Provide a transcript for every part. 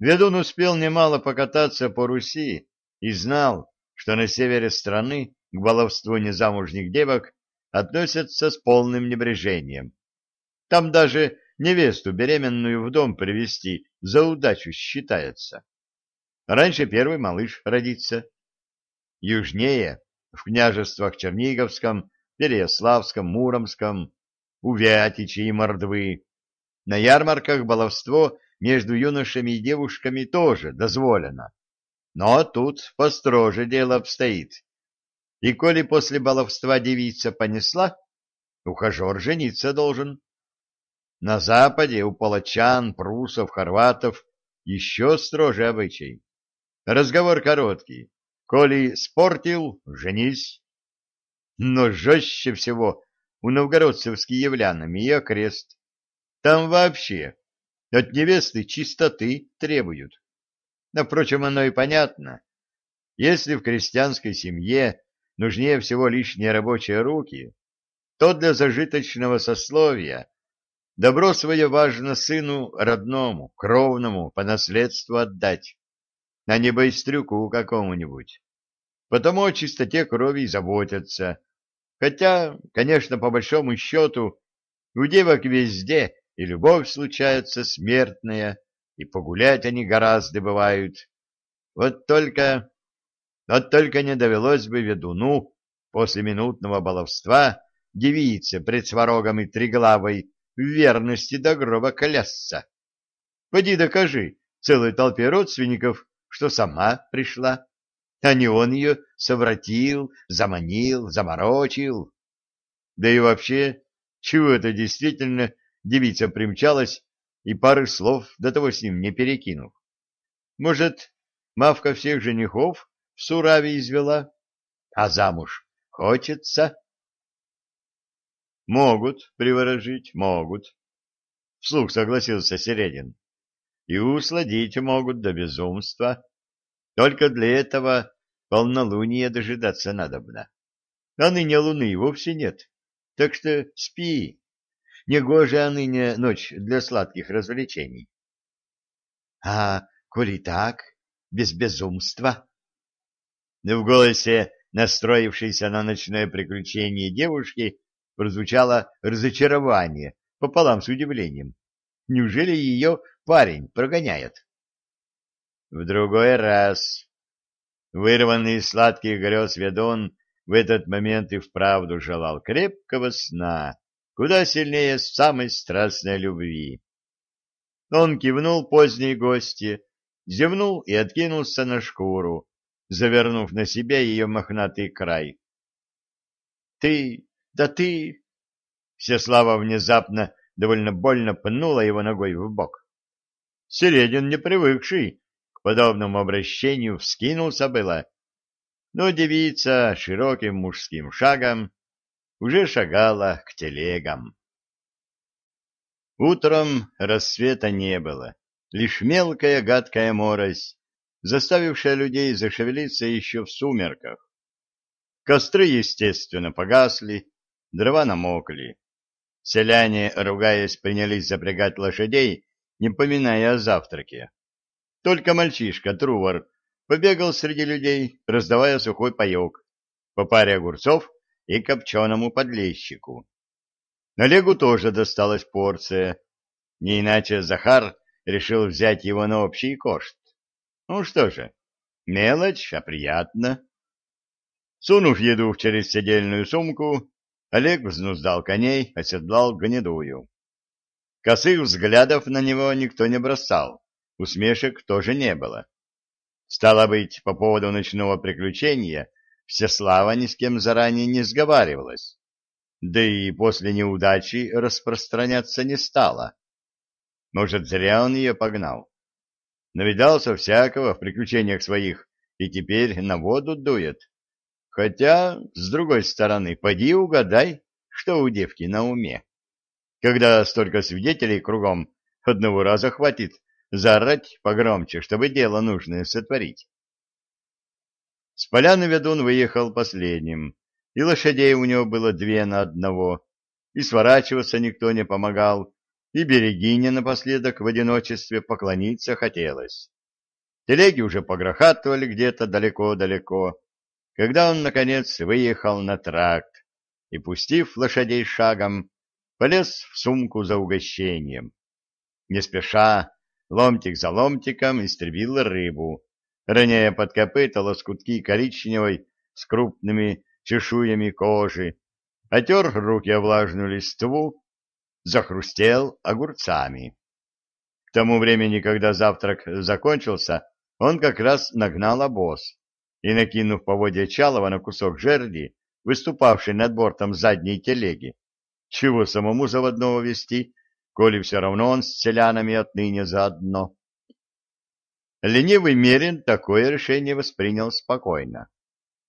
Ведун успел немало покататься по Руси и знал, что на севере страны к баловству незамужних девок относятся с полным небрежением. Там даже невесту беременную в дом привести за удачу считается. Раньше первый малыш родится. Южнее, в княжествах Черниговском, Переяславском, Муромском, у Вятичи и Мордвы, на ярмарках баловство между юношами и девушками тоже дозволено. Но тут построже дело обстоит. И коли после баловства девица понесла, ухажер жениться должен. На западе у палачан, прусов, хорватов еще строже обычай. Разговор короткий. Коли спортил, женись. Но жестче всего у новгородцев с киевлянами и окрест. Там вообще от невесты чистоты требуют. Но, впрочем, оно и понятно. Если в крестьянской семье нужнее всего лишние рабочие руки, то для зажиточного сословия добро свое важно сыну родному, кровному, по наследству отдать, а не байстрюку какому-нибудь. Потому о чистоте крови и заботятся. Хотя, конечно, по большому счету, у девок везде и любовь случается смертная, и погулять они гораздо бывают. Вот только... Вот только не довелось бы ведуну после минутного баловства девице пред сварогом и триглавой в верности до гроба колясться. Поди докажи целой толпе родственников, что сама пришла, а не он ее совратил, заманил, заморочил. Да и вообще, чего это действительно девица примчалась и пары слов до того с ним не перекинув. Может, мавка всех женихов в Сураве извела, а замуж хочется? Могут приворожить, могут. Вслух согласился Середин. И усладить могут до безумства. Только для этого полнолуния дожидаться надобно. А ныне луны вовсе нет. Так что спи, Негожая ныне ночь для сладких развлечений. — А коли так, без безумства? В голосе, настроившейся на ночное приключение девушки, прозвучало разочарование пополам с удивлением. Неужели ее парень прогоняет? В другой раз. Вырванный из сладких грез ведун в этот момент и вправду желал крепкого сна куда сильнее самой страстной любви. Он кивнул поздней гости, зевнул и откинулся на шкуру, завернув на себя ее мохнатый край. — Ты, да ты... Всеслава внезапно довольно больно пнула его ногой в бок. Середин, не привыкший к подобному обращению, вскинулся было, но девица широким мужским шагом уже шагала к телегам. Утром рассвета не было, лишь мелкая гадкая морось, заставившая людей зашевелиться еще в сумерках. Костры, естественно, погасли, дрова намокли. Селяне, ругаясь, принялись запрягать лошадей, не поминая о завтраке. Только мальчишка Трувор побегал среди людей, раздавая сухой паек, по паре огурцов и копченому подлещику. Олегу тоже досталась порция. Не иначе Захар решил взять его на общий кошт. Ну что же, мелочь, а приятно. Сунув еду через седельную сумку, Олег взнуздал коней, оседлал гнедую. Косых взглядов на него никто не бросал, усмешек тоже не было. Стало быть, по поводу ночного приключения Всеслава ни с кем заранее не сговаривалась, да и после неудачи распространяться не стала. Может, зря он ее погнал. Навидался всякого в приключениях своих и теперь на воду дует. Хотя, с другой стороны, поди угадай, что у девки на уме. Когда столько свидетелей кругом, одного раза хватит заорать погромче, чтобы дело нужное сотворить. С поляны ведун выехал последним, и лошадей у него было две на одного, и сворачиваться никто не помогал, и Берегине напоследок в одиночестве поклониться хотелось. Телеги уже погрохатывали где-то далеко-далеко, когда он, наконец, выехал на тракт и, пустив лошадей шагом, полез в сумку за угощением. Не спеша, ломтик за ломтиком истребил рыбу, роняя под копыта лоскутки коричневой с крупными чешуями кожи, отер руки о влажную листву, захрустел огурцами. К тому времени, когда завтрак закончился, он как раз нагнал обоз и, накинув поводья Чалова на кусок жерди, выступавший над бортом задней телеги, чего самому заводного вести, коли все равно он с селянами отныне заодно. Ленивый Мерин такое решение воспринял спокойно.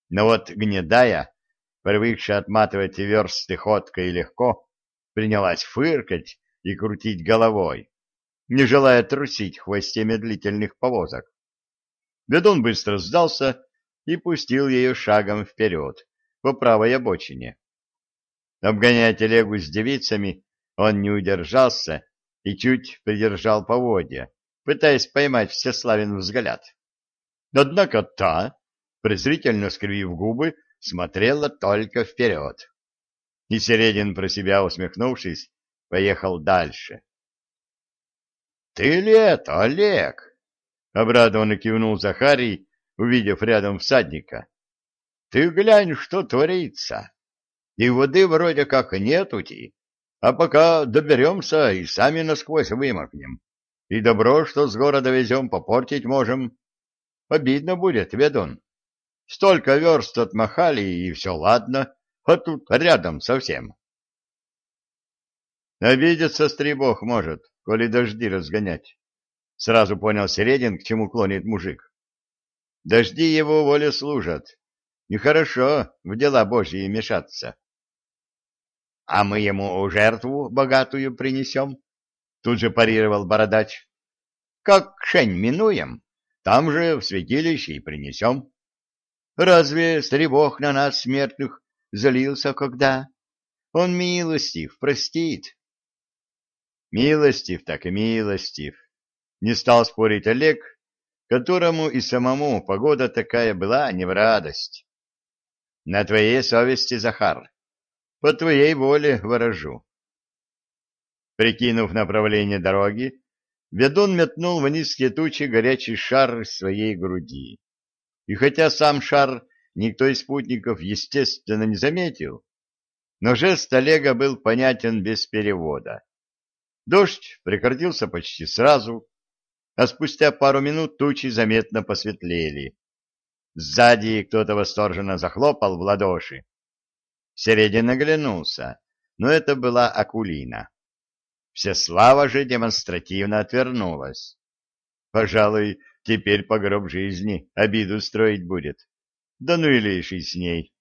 Но вот гнедая, привыкшая отматывать версты ходко и легко, принялась фыркать и крутить головой, не желая трусить в хвосте медлительных повозок. Ведун быстро сдался и пустил ее шагом вперед, по правой обочине. Обгоняя телегу с девицами, он не удержался и чуть придержал поводья, пытаясь поймать Всеславин взгляд. Однако та, презрительно скривив губы, смотрела только вперед. И Середин, про себя усмехнувшись, поехал дальше. — Ты ли это, Олег? — обрадованно кивнул Захарий, увидев рядом всадника. — Ты глянь, что творится. И воды вроде как нетути, а пока доберемся и сами насквозь вымокнем. И добро, что с города везем, попортить можем. Обидно будет, ведун. Столько верст отмахали, и все ладно, а тут рядом совсем. Обидеться стребох может, коли дожди разгонять. Сразу понял Середин, к чему клонит мужик. Дожди его воле служат. Нехорошо в дела Божьи мешаться. — А мы ему жертву богатую принесем? Тут же парировал бородач. — Как шень минуем, там же в святилище и принесем. Разве стребог на нас, смертных, залился когда? Он милостив, простит. Милостив так и милостив. Не стал спорить Олег, которому и самому погода такая была не в радость. На твоей совести, Захар, по твоей воле ворожу. Прикинув направление дороги, ведун метнул в низкие тучи горячий шар своей груди. И хотя сам шар никто из спутников, естественно, не заметил, но жест Олега был понятен без перевода. Дождь прекратился почти сразу, а спустя пару минут тучи заметно посветлели. Сзади кто-то восторженно захлопал в ладоши. Середин оглянулся, но это была Акулина. Всеслава же демонстративно отвернулась. Пожалуй, Теперь по гроб жизни обиду строить будет. Да ну и леший с ней.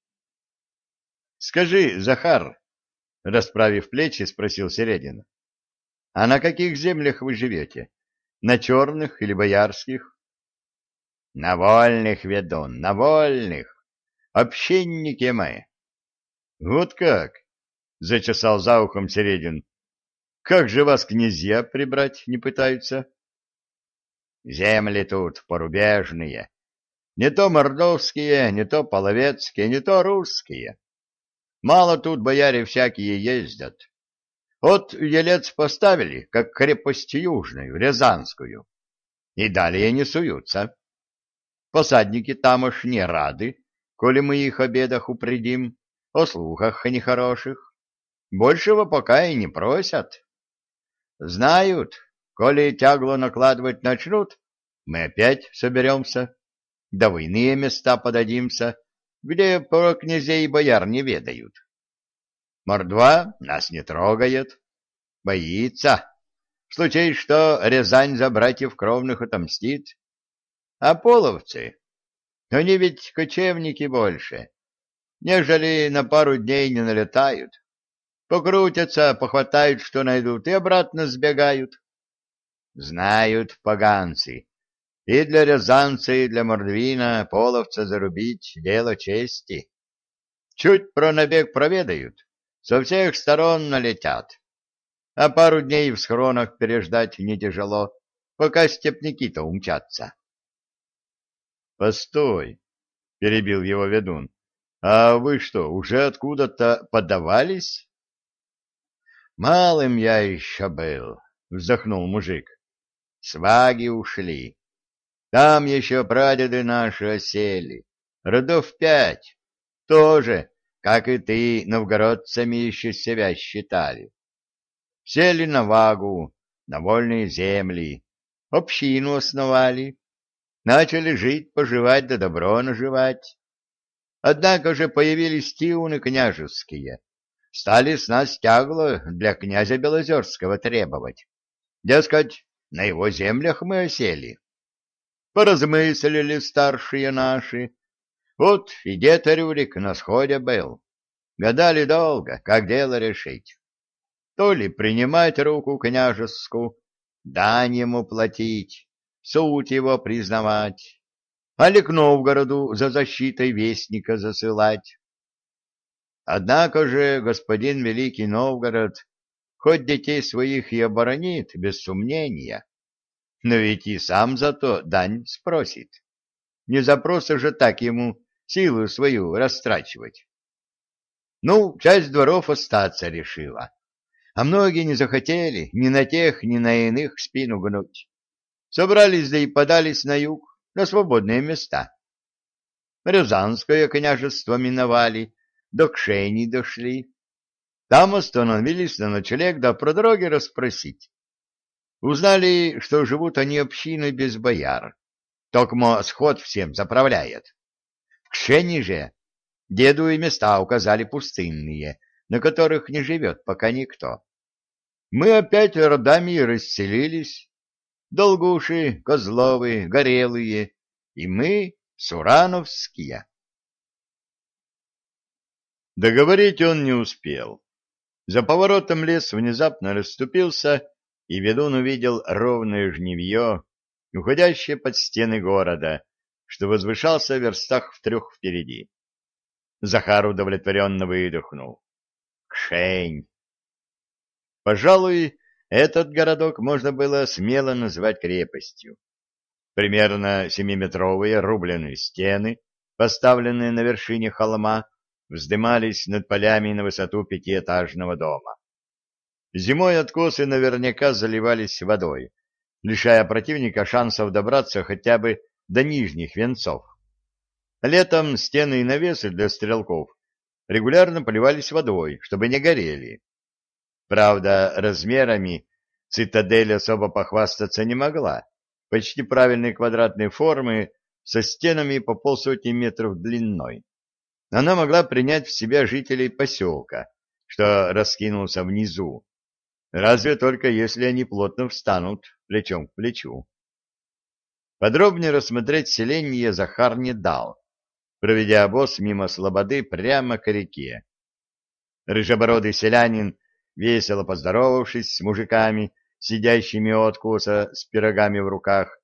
— Скажи, Захар, — расправив плечи, спросил Середин, — а на каких землях вы живете? На черных или боярских? — На вольных, ведун, на вольных. Общенники мы. — Вот как? — зачесал за ухом Середин. — Как же вас князья прибрать не пытаются? — Земли тут порубежные. Не то мордовские, не то половецкие, не то русские. Мало тут бояре всякие ездят. Вот елец поставили, как крепость южную, Рязанскую, и далее не суются. Посадники тамошь не рады, коли мы их о бедах упредим, о слухах нехороших. Большего пока и не просят. Знают, Коли тягло накладывать начнут, мы опять соберемся, да в иные места подадимся, где про князей и бояр не ведают. Мордва нас не трогает, боится. В случае, что Рязань за братьев кровных отомстит. А половцы, они ведь кочевники больше, нежели на пару дней не налетают. Покрутятся, похватают, что найдут, и обратно сбегают. Знают поганцы. И для рязанца, и для мордвина половца зарубить — дело чести. Чуть про набег проведают, со всех сторон налетят. а пару дней в схронах переждать не тяжело, пока степняки-то умчатся. — Постой, — перебил его ведун, — а вы что, уже откуда-то подавались? — Малым я еще был, — вздохнул мужик. — Сваги ушли. Там еще прадеды наши осели, родов пять, тоже, как и ты, новгородцами еще себя считали. Сели на вагу, на вольные земли, общину основали, начали жить, поживать да добро наживать. Однако же появились тиуны княжеские, стали с нас тягло для князя Белозерского требовать. Дескать, на его землях мы осели. Поразмыслили старшие наши. Вот и дед Рюрик на сходе был. Гадали долго, как дело решить. То ли принимать руку княжескую, дань ему платить, суть его признавать, а ли к Новгороду за защитой вестника засылать. Однако же господин Великий Новгород хоть детей своих и оборонит, без сомнения, но ведь и сам зато дань спросит. Не за просто же так ему силу свою растрачивать. Ну, часть дворов остаться решила, а многие не захотели ни на тех, ни на иных спину гнуть. Собрались да и подались на юг, на свободные места. Рязанское княжество миновали, до Кшени дошли. Там остановились на ночлег, да про дороги расспросить. Узнали, что живут они общиной без бояр. Токмо сход всем заправляет. В Кшени же деду и места указали пустынные, на которых не живет пока никто. Мы опять родами расселились. Долгуши, Козловы, Горелые, и мы Сурановские. Договорить он не успел. За поворотом лес внезапно расступился, и ведун увидел ровное жневье, уходящее под стены города, что возвышался в верстах в трех впереди. Захар удовлетворенно выдохнул. Кшень! Пожалуй, этот городок можно было смело назвать крепостью. Примерно семиметровые рубленые стены, поставленные на вершине холма, вздымались над полями на высоту пятиэтажного дома. Зимой откосы наверняка заливались водой, лишая противника шансов добраться хотя бы до нижних венцов. Летом стены и навесы для стрелков регулярно поливались водой, чтобы не горели. Правда, размерами цитадель особо похвастаться не могла. Почти правильной квадратной формы со стенами по полсотни метров длиной. Она могла принять в себя жителей поселка, что раскинулся внизу, Разве только если они плотно встанут плечом к плечу. Подробнее рассмотреть селение Захар не дал, проведя обоз мимо слободы прямо к реке. Рыжебородый селянин, весело поздоровавшись с мужиками, сидящими у откоса с пирогами в руках,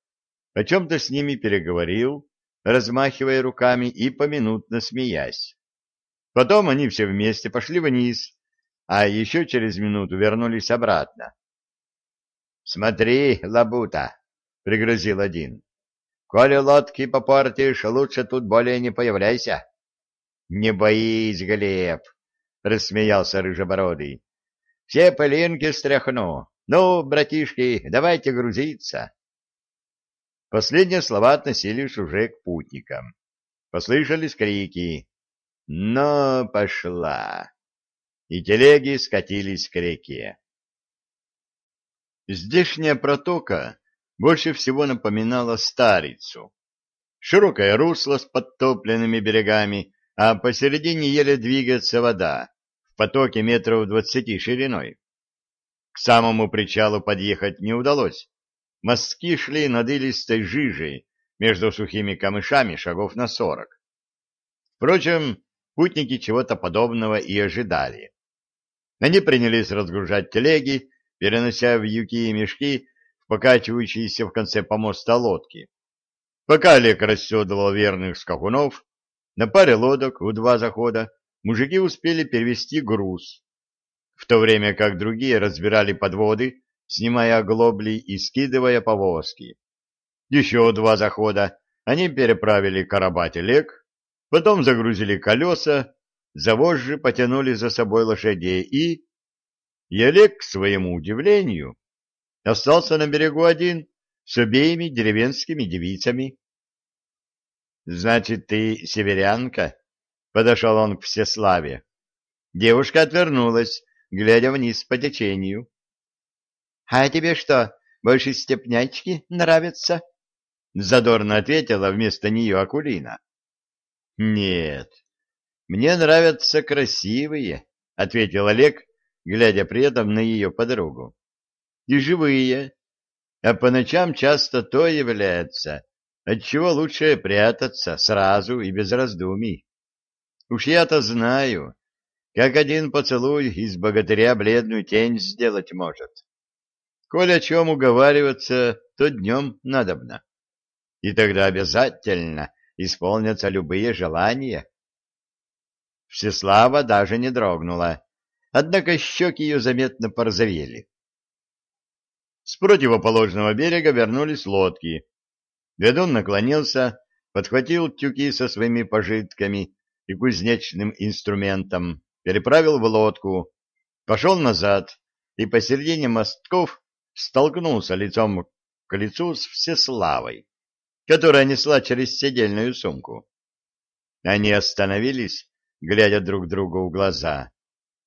о чем-то с ними переговорил, размахивая руками и поминутно смеясь. Потом они все вместе пошли вниз, а еще через минуту вернулись обратно. — Смотри, лабута, — пригрозил один. — Коли лодки попортишь, лучше тут более не появляйся. — Не боись, Глеб, — рассмеялся Рыжебородый. — Все пылинки стряхну. Ну, братишки, давайте грузиться. Последние слова относились уже к путникам. Послышались крики. «Но пошла!» и телеги скатились к реке. Здешняя протока больше всего напоминала старицу. Широкое русло с подтопленными берегами, а посередине еле двигается вода, в потоке метров двадцати шириной. К самому причалу подъехать не удалось. Мостки шли над илистой жижей между сухими камышами шагов на сорок. Впрочем, путники чего-то подобного и ожидали. Они принялись разгружать телеги, перенося в юки и мешки в покачивающиеся в конце помоста лодки. Пока Олег расседывал верных скакунов, на паре лодок у два захода мужики успели перевести груз. в то время как другие разбирали подводы, снимая оглобли и скидывая повозки. Еще два захода они переправили короба телег, потом загрузили колеса, за вожжи потянули за собой лошадей и... Олег, к своему удивлению, остался на берегу один с обеими деревенскими девицами. — Значит, ты северянка? — подошел он к Всеславе. Девушка отвернулась, глядя вниз по течению. — А тебе что, больше степнячки нравятся? — задорно ответила вместо нее Акулина. — Нет, мне нравятся красивые, — ответил Олег, глядя при этом на ее подругу. — И живые. А по ночам часто то является, отчего лучше прятаться сразу и без раздумий. Уж я-то знаю, как один поцелуй из богатыря бледную тень сделать может. Коль о чем уговариваться, то днем надобно. И тогда обязательно исполнятся любые желания. Всеслава даже не дрогнула, однако щеки ее заметно порозовели. С противоположного берега вернулись лодки. Ведун наклонился, подхватил тюки со своими пожитками и кузнечным инструментом, переправил в лодку, пошел назад и посередине мостков столкнулся лицом к лицу с Всеславой, которая несла через седельную сумку. Они остановились, глядя друг другу в глаза,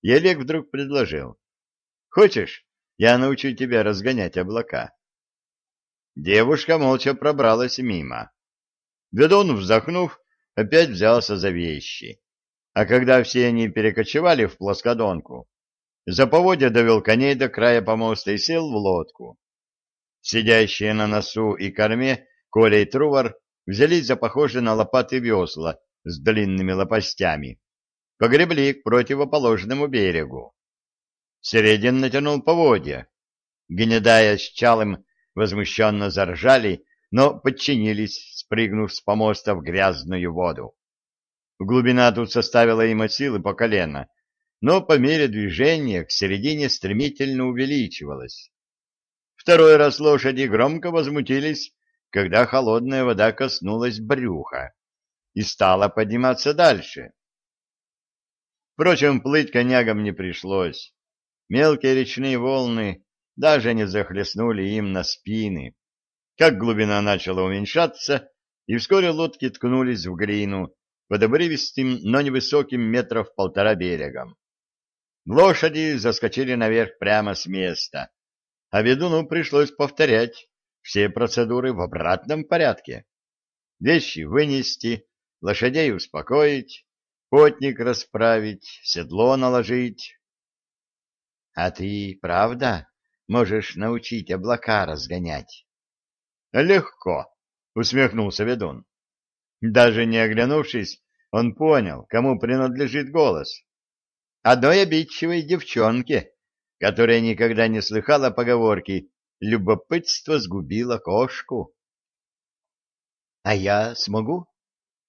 и Олег вдруг предложил. — Хочешь, я научу тебя разгонять облака? Девушка молча пробралась мимо. Ведун, вздохнув, опять взялся за вещи а когда все они перекочевали в плоскодонку, за поводья довел коней до края помоста и сел в лодку. Сидящие на носу и корме Коля и Трувор взялись за похожие на лопаты весла с длинными лопастями, погребли к противоположному берегу. Середин натянул поводья. Гнедая с Чалым возмущенно заржали, но подчинились, спрыгнув с помоста в грязную воду. Глубина тут составила им от силы по колено, но по мере движения к середине стремительно увеличивалась. Второй раз лошади громко возмутились, когда холодная вода коснулась брюха и стала подниматься дальше. Впрочем, плыть конягам не пришлось. Мелкие речные волны даже не захлестнули им на спины. Как глубина начала уменьшаться, и вскоре лодки ткнулись в глину, под обрывистым, но невысоким метров полтора берегом. Лошади заскочили наверх прямо с места, а ведуну пришлось повторять все процедуры в обратном порядке. Вещи вынести, лошадей успокоить, потник расправить, седло наложить. — А ты, правда, можешь научить облака разгонять? — Легко, — усмехнулся ведун. Даже не оглянувшись, он понял, кому принадлежит голос. Одной обидчивой девчонке, которая никогда не слыхала поговорки «любопытство сгубило кошку». — А я смогу?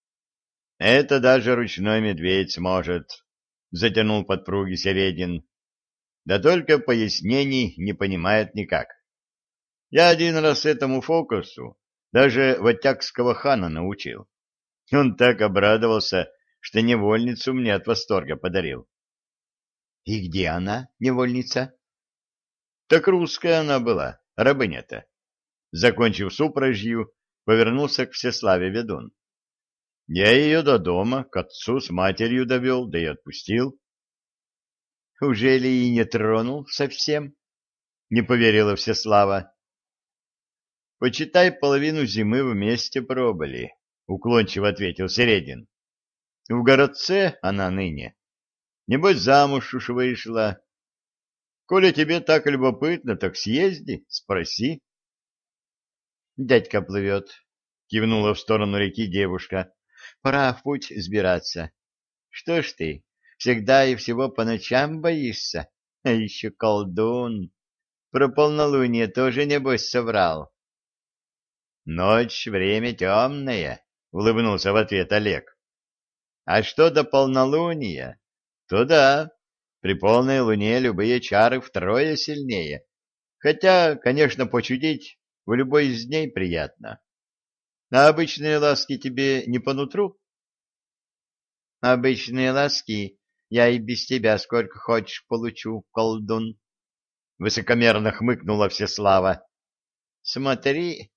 — Это даже ручной медведь сможет, — затянул подпруги Середин. Да только пояснений не понимает никак. Я один раз этому фокусу даже ватякского хана научил. Он так обрадовался, что невольницу мне от восторга подарил. — И где она, невольница? — Так русская она была, рабыня-то. Закончив супражью, повернулся к Всеславе ведун. Я ее до дома, к отцу с матерью довел, да и отпустил. — Ужели и не тронул совсем? — не поверила Всеслава. — Почитай, половину зимы вместе пробыли, — уклончиво ответил Середин. — В городце она ныне. Небось, замуж уж вышла. Коли тебе так любопытно, так съезди, спроси. — Дядька плывет, — кивнула в сторону реки девушка. — Пора в путь сбираться. Что ж ты, всегда и всего по ночам боишься? А еще колдун. Про полнолуние тоже, небось, соврал. — Ночь — время темное, улыбнулся в ответ Олег. А что до полнолуния, то да, при полной луне любые чары втрое сильнее. Хотя, конечно, почудить в любой из дней приятно. А обычные ласки тебе не по нутру? Обычные ласки я и без тебя сколько хочешь получу, колдун. Высокомерно хмыкнула Всеслава. Смотри,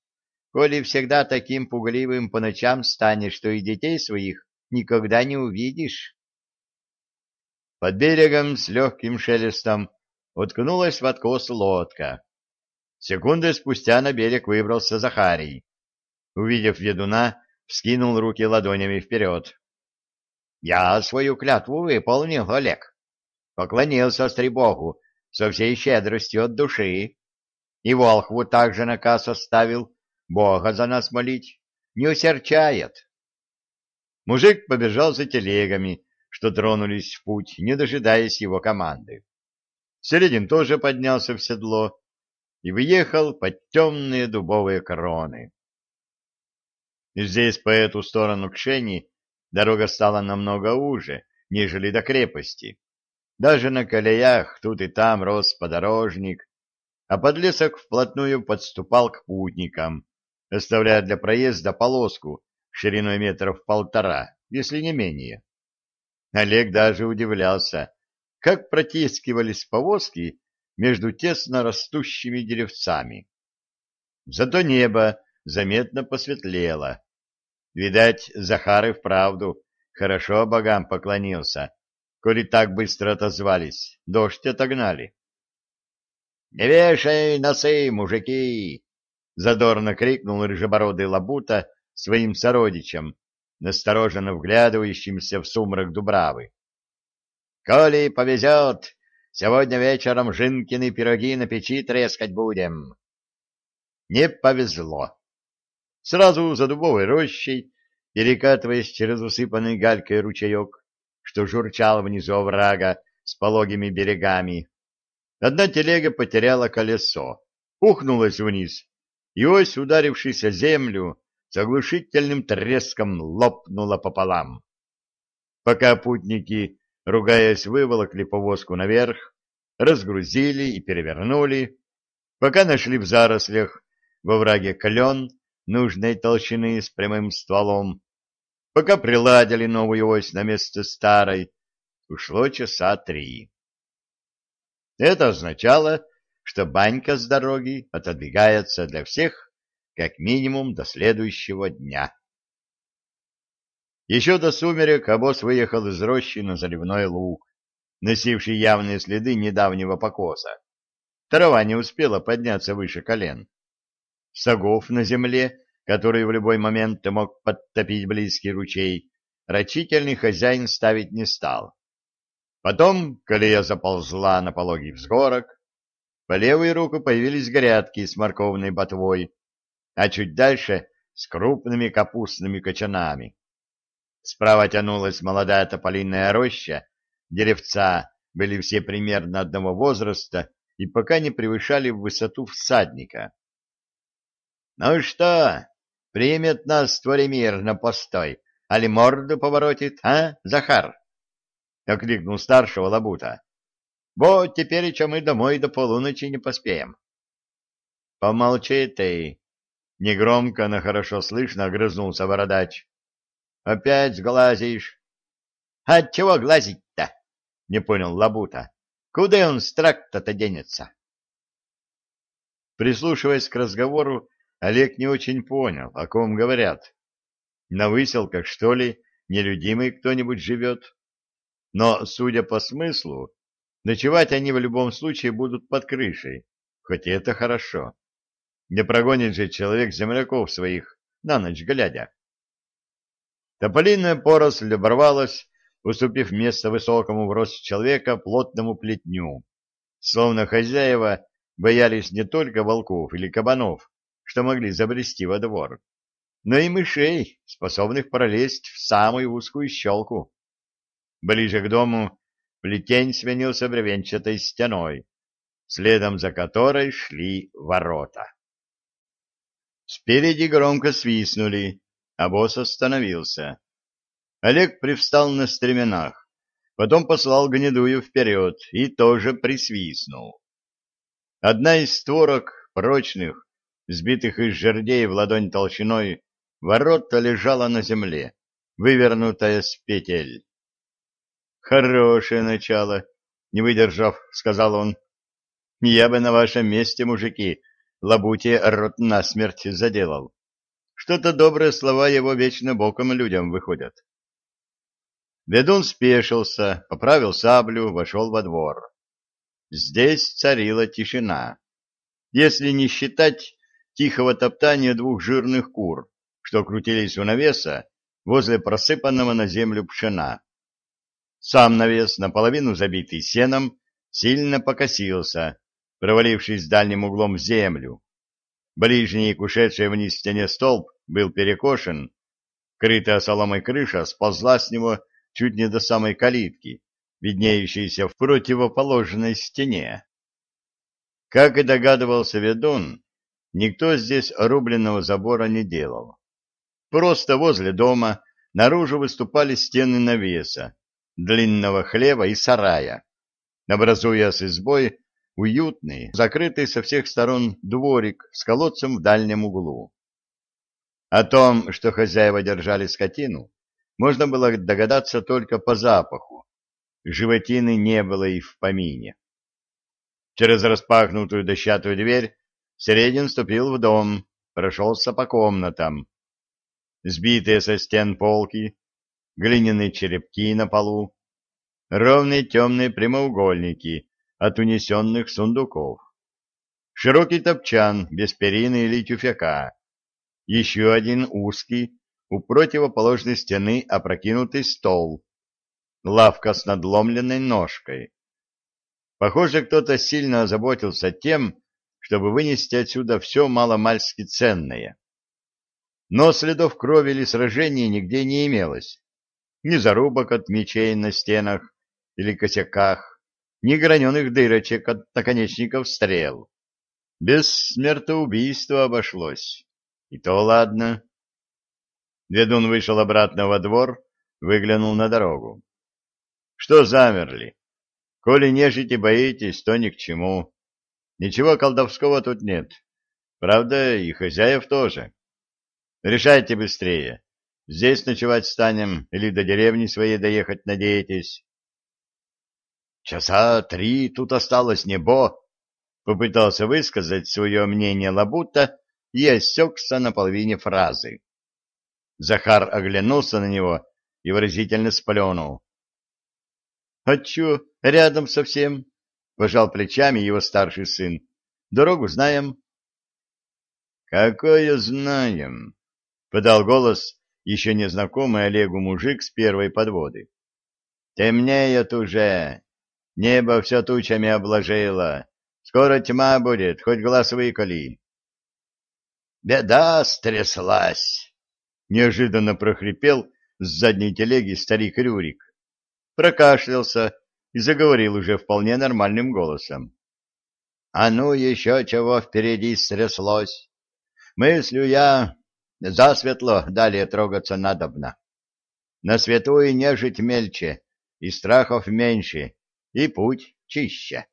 коли всегда таким пугливым по ночам станешь, что и детей своих никогда не увидишь. Под берегом с легким шелестом уткнулась в откос лодка. Секунды спустя на берег выбрался Захарий. Увидев ведуна, вскинул руки ладонями вперед. — Я свою клятву выполнил, Олег. Поклонился Стребогу со всей щедростью от души. И Волхву также наказ оставил Бога за нас молить. Не усерчает. Мужик побежал за телегами, что тронулись в путь, не дожидаясь его команды. Середин тоже поднялся в седло и выехал под темные дубовые кроны. Здесь, по эту сторону Кшени, дорога стала намного уже, нежели до крепости. Даже на колеях тут и там рос подорожник, а подлесок вплотную подступал к путникам, оставляя для проезда полоску шириной метров полтора, если не менее. Олег даже удивлялся, как протискивались повозки между тесно растущими деревцами. Зато небо заметно посветлело. Видать, Захар и вправду хорошо богам поклонился, коли так быстро отозвались, дождь отогнали. — Не вешай носы, мужики! — задорно крикнул рыжебородый лабута своим сородичам, настороженно вглядывающимся в сумрак Дубравы. — Коли повезет, сегодня вечером Жинкины пироги на печи трескать будем. Не повезло. Сразу за дубовой рощей, перекатываясь через усыпанный галькой ручеек, что журчал внизу оврага с пологими берегами, одна телега потеряла колесо, ухнулась вниз, и ось, ударившись о землю, с оглушительным треском лопнула пополам. Пока путники, ругаясь, выволокли повозку наверх, разгрузили и перевернули, пока нашли в зарослях во враге клен нужной толщины с прямым стволом, пока приладили новую ось на место старой, ушло часа три. Это означало, что банька с дороги отодвигается для всех как минимум до следующего дня. Еще до сумерек обоз выехал из рощи на заливной луг, носивший явные следы недавнего покоса. Трава не успела подняться выше колен. Сагов на земле, который в любой момент мог подтопить близкий ручей, рачительный хозяин ставить не стал. Потом колея заползла на пологий взгорок, по левую руку появились грядки с морковной ботвой, а чуть дальше с крупными капустными кочанами. Справа тянулась молодая тополиная роща, деревца были все примерно одного возраста и пока не превышали в высоту всадника. — Ну что, примет нас Творимир на постой, али морду поворотит, а, Захар? — окликнул старшего лабута. — Вот теперь еще мы домой до полуночи не поспеем. — Помолчи ты, Негромко, но хорошо слышно огрызнулся бородач. — Опять сглазишь? — Отчего глазить-то? — не понял Лабута. — Куда он с тракта-то денется? Прислушиваясь к разговору, Олег не очень понял, о ком говорят. На выселках, что ли, нелюдимый кто-нибудь живет? Но, судя по смыслу, ночевать они в любом случае будут под крышей, хоть и это хорошо. Не прогонит же человек земляков своих, на ночь глядя. Тополиная поросль оборвалась, уступив место высокому в рост человека плотному плетню. Словно хозяева боялись не только волков или кабанов, что могли забрести во двор, но и мышей, способных пролезть в самую узкую щелку. Ближе к дому плетень сменился бревенчатой стеной, следом за которой шли ворота. Спереди громко свистнули, а босс остановился. Олег привстал на стременах, потом послал гнедую вперед и тоже присвистнул. Одна из створок прочных, сбитых из жердей в ладонь толщиной, ворота лежала на земле, вывернутая с петель. «Хорошее начало», — не выдержав, сказал он. «Я бы на вашем месте, мужики, лабуте рот насмерть заделал. Что-то добрые слова его вечно боком людям выходят». Ведун спешился, поправил саблю, вошел во двор. Здесь царила тишина, если не считать тихого топтания двух жирных кур, что крутились у навеса возле просыпанного на землю пшена. Сам навес, наполовину забитый сеном, сильно покосился, провалившись дальним углом в землю. Ближний к ушедшей вниз стене столб был перекошен, крытая соломой крыша сползла с него чуть не до самой калитки, виднеющейся в противоположной стене. Как и догадывался ведун, никто здесь рубленного забора не делал. Просто возле дома наружу выступали стены навеса, длинного хлева и сарая, образуя с избой уютный, закрытый со всех сторон дворик с колодцем в дальнем углу. О том, что хозяева держали скотину, можно было догадаться только по запаху. Животины не было и в помине. Через распахнутую дощатую дверь Середин ступил в дом, прошелся по комнатам. Сбитые со стен полки, глиняные черепки на полу, ровные темные прямоугольники от унесенных сундуков, широкий топчан без перины или тюфяка, еще один узкий, у противоположной стены опрокинутый стол, лавка с надломленной ножкой. Похоже, кто-то сильно озаботился тем, чтобы вынести отсюда все маломальски ценное. Но следов крови или сражений нигде не имелось. Ни зарубок от мечей на стенах или косяках, ни граненых дырочек от наконечников стрел. Без смертоубийства обошлось. И то ладно. Ведун вышел обратно во двор, выглянул на дорогу. Что замерли? Коли нежити боитесь, то ни к чему. Ничего колдовского тут нет. Правда, и хозяев тоже. Решайте быстрее. Здесь ночевать станем или до деревни своей доехать надеетесь? Часа три тут осталось небо. Попытался высказать свое мнение Лабута и осекся на половине фразы. Захар оглянулся на него и выразительно сплюнул. — А чё, рядом совсем? — пожал плечами его старший сын. — Дорогу знаем. — Какое знаем? — подал голос еще незнакомый Олегу мужик с первой подводы. — Темнеет уже. Небо все тучами обложило. Скоро тьма будет, хоть глаз выколи. — Беда стряслась! — неожиданно прохрипел с задней телеги старик Рюрик прокашлялся и заговорил уже вполне нормальным голосом. — А ну еще чего впереди стряслось. Мыслю я, засветло далее трогаться надобно. На свету и нежить мельче, и страхов меньше, и путь чище.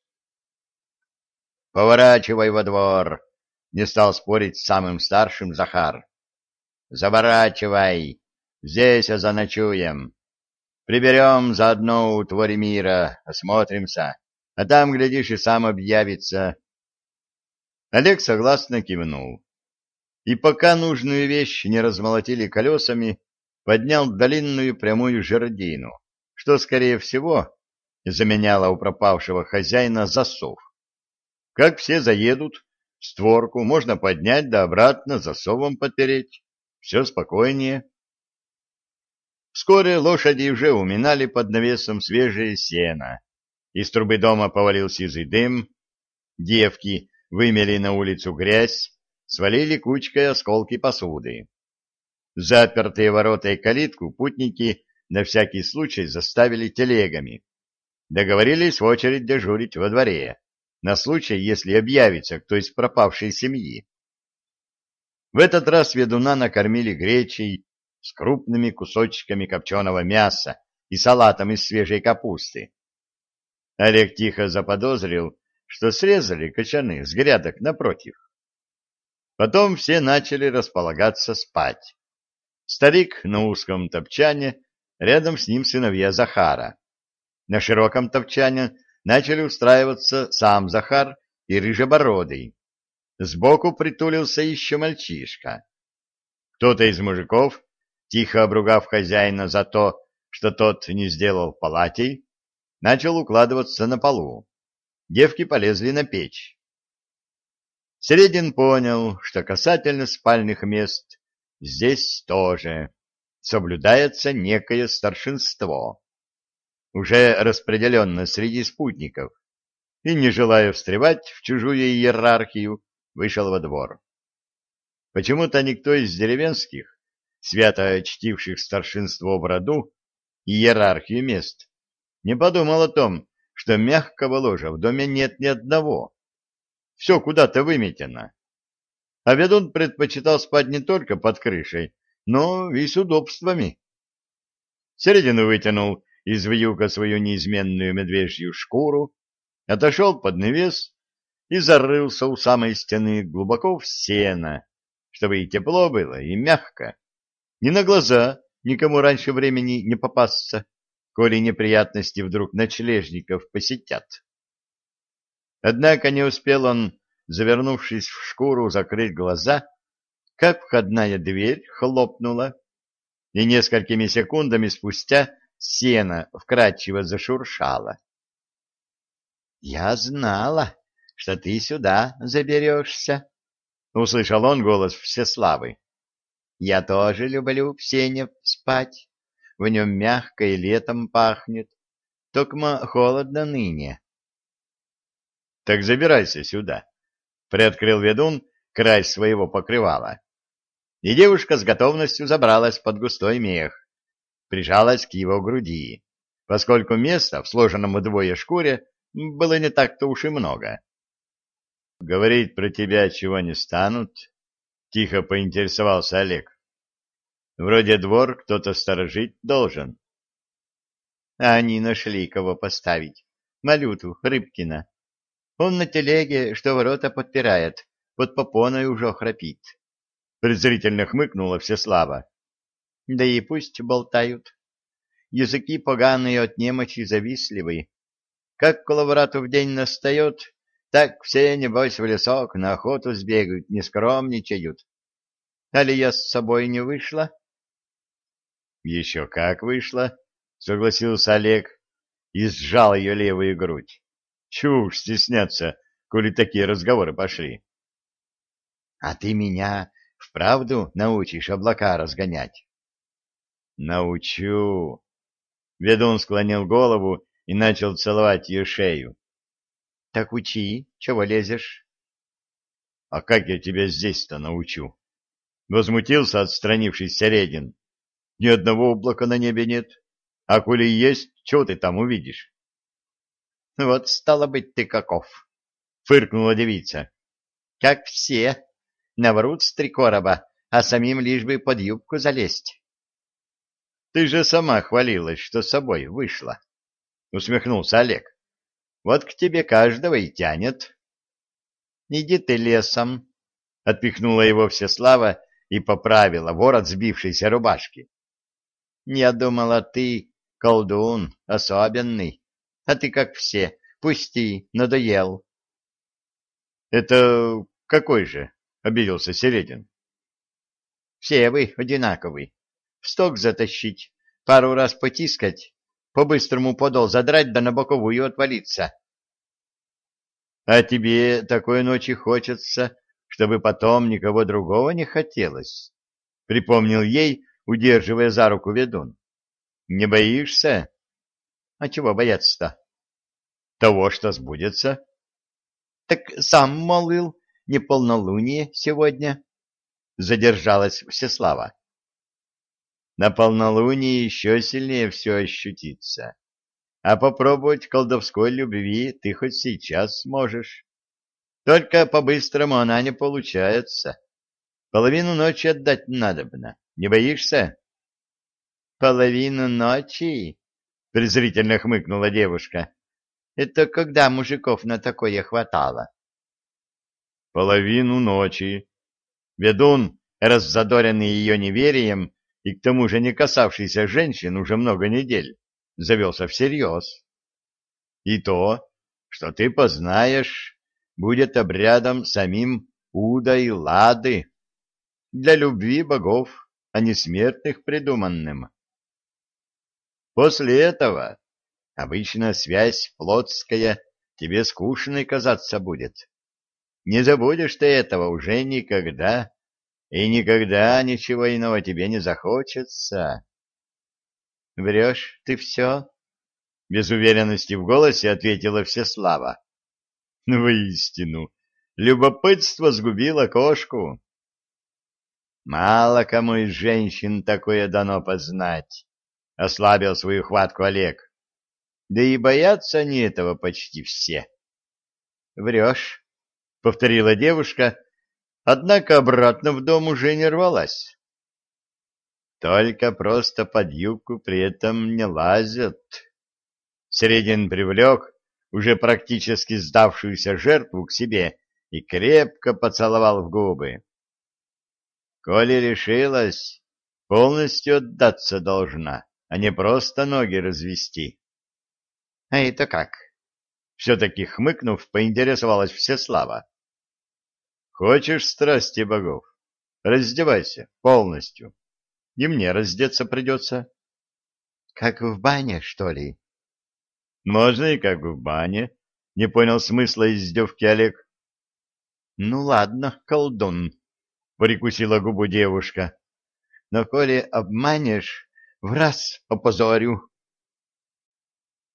— Поворачивай во двор, — не стал спорить с самым старшим Захар. — Заворачивай, здесь заночуем. Приберем заодно у твори мира, осмотримся, а там, глядишь, и сам объявится. Олег согласно кивнул. И пока нужную вещь не размолотили колесами, поднял длинную прямую жердину, что, скорее всего, заменяло у пропавшего хозяина засов. Как все заедут, створку можно поднять да обратно засовом подпереть. Все спокойнее. Вскоре лошади уже уминали под навесом свежее сено. Из трубы дома повалил сизый дым. Девки вымели на улицу грязь, свалили кучкой осколки посуды. Запертые ворота и калитку путники на всякий случай заставили телегами. Договорились в очередь дежурить во дворе, на случай, если объявится кто из пропавшей семьи. В этот раз ведуна накормили гречей с крупными кусочками копченого мяса и салатом из свежей капусты. Олег тихо заподозрил, что срезали кочаны с грядок напротив. Потом все начали располагаться спать. Старик на узком топчане, рядом с ним сыновья Захара. На широком топчане начали устраиваться сам Захар и Рыжебородый. Сбоку притулился еще мальчишка. Кто-то из мужиков, тихо обругав хозяина за то, что тот не сделал палатей, начал укладываться на полу. Девки полезли на печь. Середин понял, что касательно спальных мест здесь тоже соблюдается некое старшинство, уже распределенное среди спутников, и, не желая встревать в чужую иерархию, вышел во двор. Почему-то никто из деревенских, свято чтивших старшинство в роду иерархию мест, не подумал о том, что мягкого ложа в доме нет ни одного. Все куда-то выметено. А ведун предпочитал спать не только под крышей, но и с удобствами. Середину вытянул из вьюга свою неизменную медвежью шкуру, отошел под навес и зарылся у самой стены глубоко в сено, чтобы и тепло было, и мягко. Ни на глаза никому раньше времени не попасться, коли неприятности вдруг ночлежников посетят. Однако не успел он, завернувшись в шкуру, закрыть глаза, как входная дверь хлопнула, и несколькими секундами спустя сено вкрадчиво зашуршало. — Я знала, что ты сюда заберешься, — услышал он голос Всеславы. — Я тоже люблю в сене спать, в нем мягко и летом пахнет, токмо холодно ныне. — Так забирайся сюда, — приоткрыл ведун край своего покрывала. И девушка с готовностью забралась под густой мех, прижалась к его груди, поскольку места в сложенном удвое шкуре было не так-то уж и много. — Говорить про тебя чего не станут? — тихо поинтересовался Олег. — Вроде двор кто-то сторожить должен. — А они нашли кого поставить. Малюту Рыбкина. Он на телеге, что ворота подпирает, под попоной уже храпит. Презрительно хмыкнула Всеслава. Да и пусть болтают. Языки поганые от немочи завистливые. Как коловрату в день настает, так все, небось, в лесок на охоту сбегают, не скромничают. Али я с собой не вышла? — Еще как вышла, — согласился Олег и сжал ее левую грудь. Чушь стесняться, коли такие разговоры пошли. — А ты меня вправду научишь облака разгонять? — Научу. Ведун склонил голову и начал целовать ее шею. Так учи, чего лезешь? — А как я тебя здесь-то научу? Возмутился, отстранившись Середин. — Ни одного облака на небе нет. А коли есть, чего ты там увидишь? — Вот стало быть ты каков, — фыркнула девица. — Как все, наврут с три короба, а самим лишь бы под юбку залезть. — Ты же сама хвалилась, что с собой вышла, — усмехнулся Олег. Вот к тебе каждого и тянет. — Иди ты лесом, — отпихнула его Всеслава и поправила ворот сбившейся рубашки. — Я думала, ты колдун особенный, а ты как все, пусти, надоел. — Это какой же? — обиделся Середин. — Все вы одинаковый. В сток затащить, пару раз потискать, по-быстрому подол задрать да на боковую отвалиться. — А тебе такой ночи хочется, чтобы потом никого другого не хотелось? — припомнил ей, удерживая за руку ведун. — Не боишься? — А чего бояться-то? — Того, что сбудется. — Так сам молвил, неполнолуние сегодня. Задержалась Всеслава на полнолунии еще сильнее все ощутится. А попробовать колдовской любви ты хоть сейчас сможешь. Только по-быстрому она не получается. Половину ночи отдать надобно. Не боишься? Половину ночи? презрительно хмыкнула девушка. Это когда мужиков на такое хватало? Половину ночи. Ведун, раззадоренный ее неверием и к тому же не касавшийся женщин уже много недель, завелся всерьез. И то, что ты познаешь, будет обрядом самим Уда и Лады, для любви богов, а не смертных придуманным. После этого обычно связь плотская тебе скучной казаться будет. Не забудешь ты этого уже никогда, и никогда ничего иного тебе не захочется. — Врешь ты все? — без уверенности в голосе ответила Всеслава. — Воистину, любопытство сгубило кошку. Мало кому из женщин такое дано познать. — ослабил свою хватку Олег. — Да и боятся они этого почти все. — Врешь, — повторила девушка, однако обратно в дом уже не рвалась. — Только просто под юбку при этом не лазят. Средин привлек уже практически сдавшуюся жертву к себе и крепко поцеловал в губы. — Коли решилась, полностью отдаться должна а не просто ноги развести. — А это как? — все-таки хмыкнув, поинтересовалась Всеслава. — Хочешь страсти богов? Раздевайся полностью. И мне раздеться придется. — Как в бане, что ли? — Можно и как в бане. Не понял смысла издевки Олег. — Ну ладно, колдун, — прикусила губу девушка. — Но коли обманешь, в раз опозорю.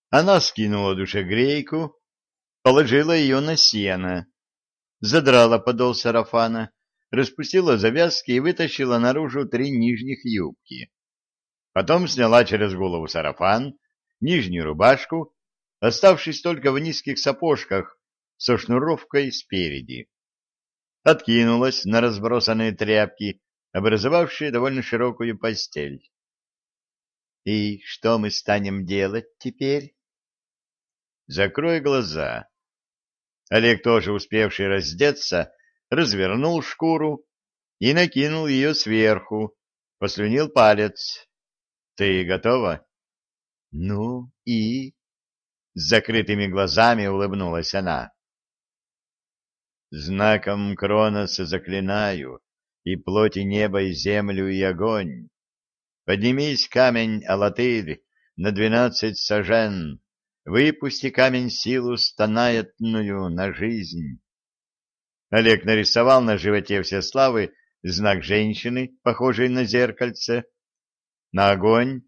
Она скинула душегрейку, положила ее на сено, задрала подол сарафана, распустила завязки и вытащила наружу три нижних юбки. Потом сняла через голову сарафан, нижнюю рубашку, оставшись только в низких сапожках со шнуровкой спереди. Откинулась на разбросанные тряпки, образовавшие довольно широкую постель. И что мы станем делать теперь? Закрой глаза. Олег, тоже успевший раздеться, развернул шкуру и накинул ее сверху, послюнил палец. Ты готова? Ну и... С закрытыми глазами улыбнулась она. Знаком Кроноса заклинаю, и плоти неба, и землю, и огонь, Поднимись, камень Алатырь, на двенадцать сажен, выпусти камень силу стонаятную на жизнь. Олег нарисовал на животе все славы знак женщины, похожий на зеркальце. На огонь.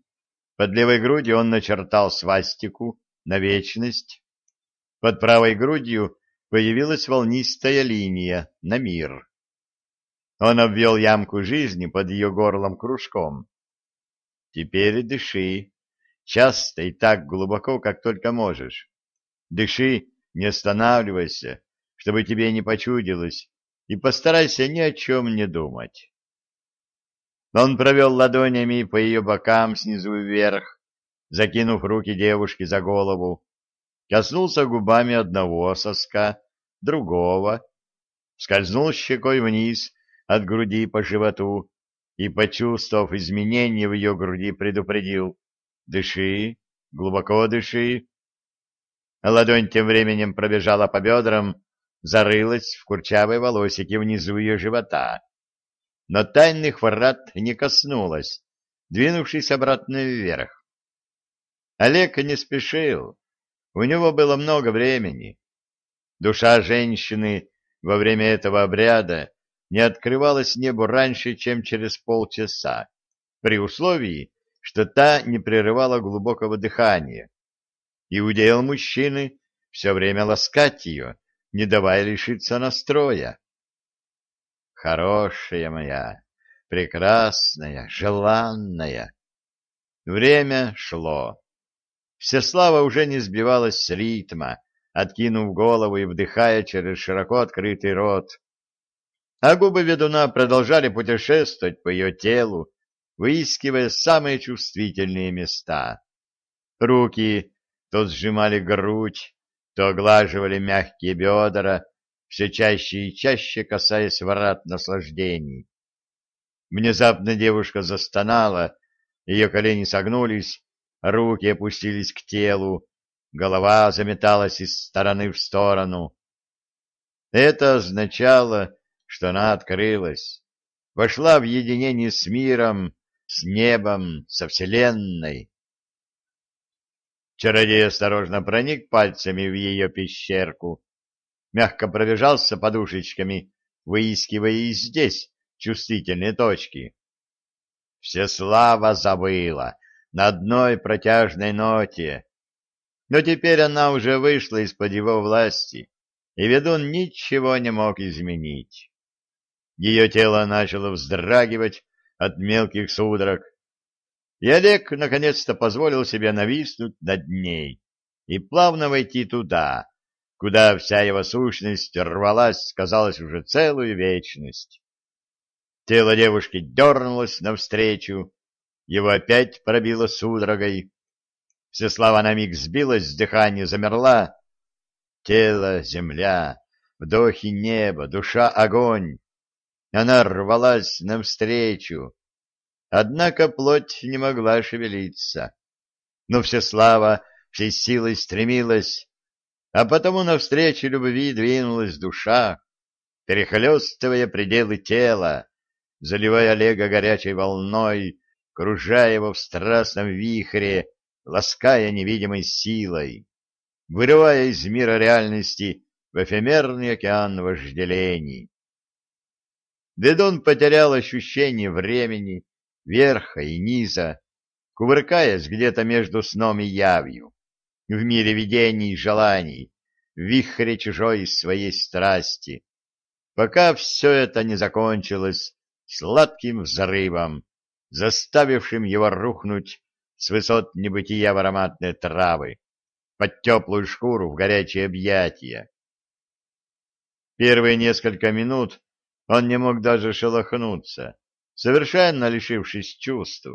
Под левой грудью он начертал свастику на вечность. Под правой грудью появилась волнистая линия на мир. Он обвел ямку жизни под ее горлом кружком. Теперь дыши. Часто и так глубоко, как только можешь. Дыши, не останавливайся, чтобы тебе не почудилось, и постарайся ни о чем не думать. Он провел ладонями по ее бокам снизу вверх, закинув руки девушки за голову, коснулся губами одного соска, другого, скользнул щекой вниз от груди по животу, и, почувствовав изменение в ее груди, предупредил «Дыши, глубоко дыши». Ладонь тем временем пробежала по бедрам, зарылась в курчавые волосики внизу ее живота. Но тайных врат не коснулась, двинувшись обратно вверх. Олег не спешил, у него было много времени. Душа женщины во время этого обряда не открывалась небу раньше, чем через полчаса, при условии, что та не прерывала глубокого дыхания. И удел мужчины все время ласкать ее, не давая лишиться настроя. Хорошая моя, прекрасная, желанная. Время шло. Всеслава уже не сбивалась с ритма, откинув голову и вдыхая через широко открытый рот а губы ведуна продолжали путешествовать по ее телу, выискивая самые чувствительные места. Руки то сжимали грудь, то оглаживали мягкие бедра, все чаще и чаще касаясь врат наслаждений. Внезапно девушка застонала, ее колени согнулись, руки опустились к телу, голова заметалась из стороны в сторону. Это означало, что она открылась, вошла в единение с миром, с небом, со Вселенной. Чародей осторожно проник пальцами в ее пещерку, мягко пробежался подушечками, выискивая и здесь чувствительные точки. Всеслава забыла на одной протяжной ноте, но теперь она уже вышла из-под его власти, и ведун ничего не мог изменить. Ее тело начало вздрагивать от мелких судорог, и Олег наконец-то позволил себе нависнуть над ней и плавно войти туда, куда вся его сущность рвалась, казалось, уже целую вечность. Тело девушки дернулось навстречу, его опять пробило судорогой. Всеслава на миг сбилась с дыхания, замерла. Тело — земля, вдохи — небо, душа — огонь. Она рвалась навстречу, Однако плоть не могла шевелиться. Но Всеслава всей силой стремилась, а потому навстречу любви двинулась душа, перехлестывая пределы тела, заливая Олега горячей волной, кружая его в страстном вихре, лаская невидимой силой, вырывая из мира реальности в эфемерный океан вожделений. Дедон потерял ощущение времени, верха и низа, кувыркаясь где-то между сном и явью, в мире видений и желаний, в вихре чужой своей страсти, пока все это не закончилось сладким взрывом, заставившим его рухнуть с высот небытия в ароматные травы, под теплую шкуру в горячие объятия. Первые несколько минут он не мог даже шелохнуться, совершенно лишившись чувств,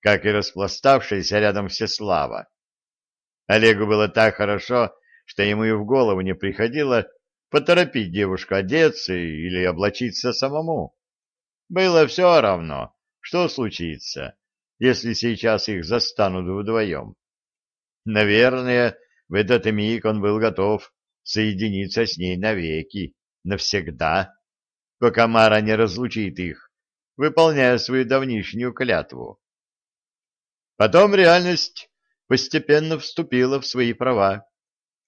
как и распластавшаяся рядом Всеслава. Олегу было так хорошо, что ему и в голову не приходило поторопить девушку одеться или облачиться самому. Было все равно, что случится, если сейчас их застанут вдвоем. Наверное, в этот миг он был готов соединиться с ней навеки, навсегда, пока Мара не разлучит их выполняя свою давнишнюю клятву. Потом реальность постепенно вступила в свои права,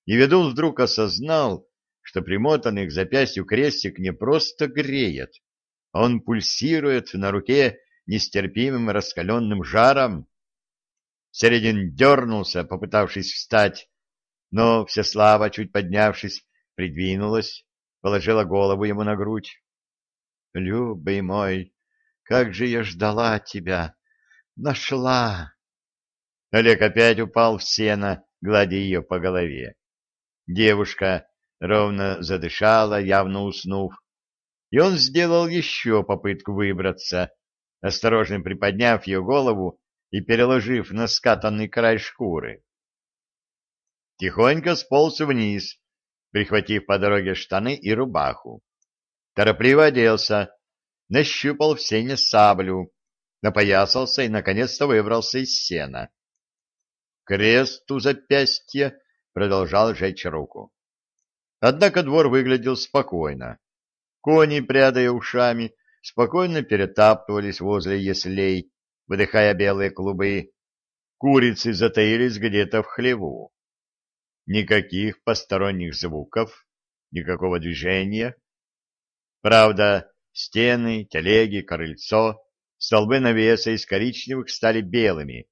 и ведун вдруг осознал, что примотанный к запястью крестик не просто греет, он пульсирует на руке нестерпимым раскаленным жаром. Середин дернулся, попытавшись встать, но Всеслава, чуть поднявшись, придвинулась, положила голову ему на грудь. — Любый мой, как же я ждала тебя! Нашла!» Олег опять упал в сено, гладя ее по голове. Девушка ровно задышала, явно уснув, и он сделал еще попытку выбраться, осторожно приподняв ее голову и переложив на скатанный край шкуры. Тихонько сполз вниз, прихватив по дороге штаны и рубаху. Торопливо оделся, нащупал в сене саблю, напоясался и, наконец-то, выбрался из сена. Крест у запястья продолжал жечь руку. Однако двор выглядел спокойно. Кони, прядая ушами, спокойно перетаптывались возле яслей, выдыхая белые клубы. Курицы затаились где-то в хлеву. Никаких посторонних звуков, никакого движения. Правда, Стены, телеги, крыльцо, столбы навеса из коричневых стали белыми,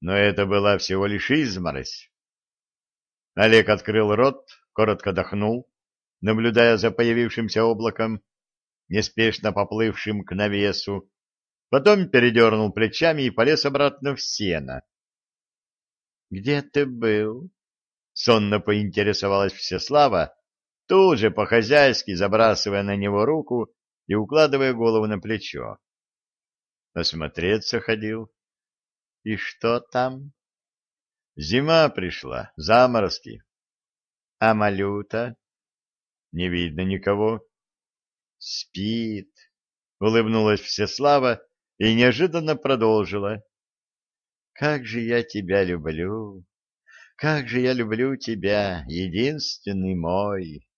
но это была всего лишь изморозь. Олег открыл рот, коротко дохнул, наблюдая за появившимся облаком, неспешно поплывшим к навесу, потом передернул плечами и полез обратно в сено. — Где ты был? — сонно поинтересовалась Всеслава, тут же по-хозяйски забрасывая на него руку и укладывая голову на плечо. Осмотреться ходил. И что там? Зима пришла, заморозки. А Малюта? Не видно никого. Спит, улыбнулась Всеслава и неожиданно продолжила. Как же я тебя люблю! Как же я люблю тебя, единственный мой!